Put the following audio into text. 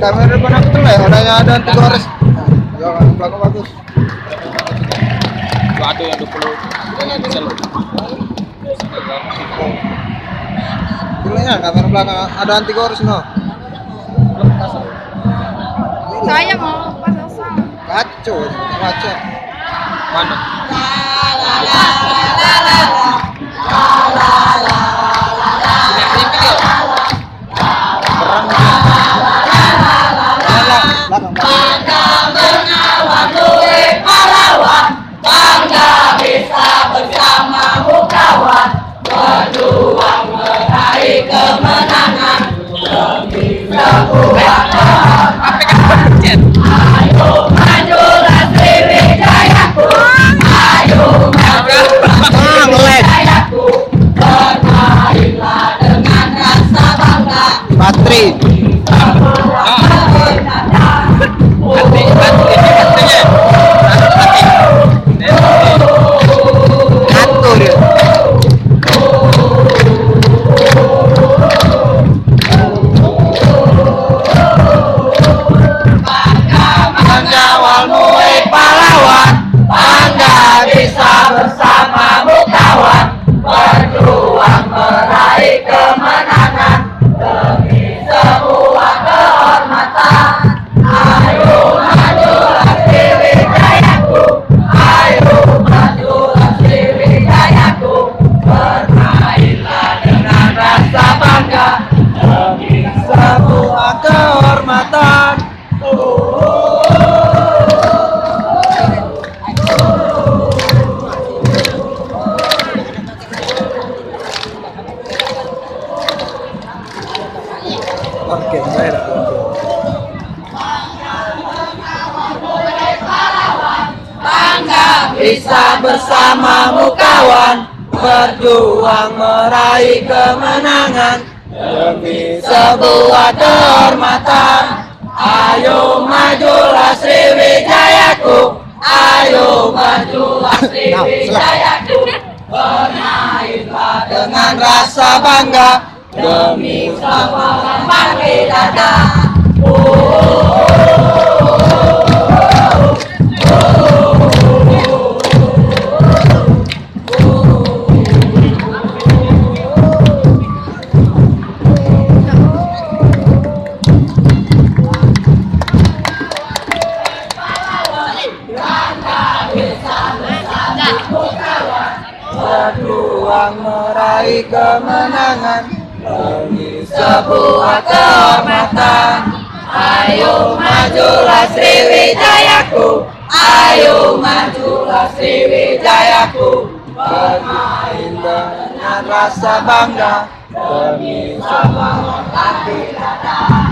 Kamera depan aku tuh lah, adanya ada anti gores. Ya, kan belakang bagus. Ada yang 20 yang bisa lu. Filenya kamera belakang ada anti gores no. Saya mau pasang. Kacau, macet. Mana? Sudah Sebuah kehormatan Oke, baik. Bangga bisa bersamamu kawan. Berjuang meraih kemenangan Demi sebuah kehormatan Ayo majulah Sriwijayaku. Ayo majulah Sriwijayaku. Bermainlah dengan rasa bangga. Demi sebuah dada Berjuang meraih kemenangan. Demi sebuah kehormatan. Ayo majulah Sriwijayaku. Ayo majulah Sriwijayaku. Bermain dengan rasa bangga. Demi sebuah dada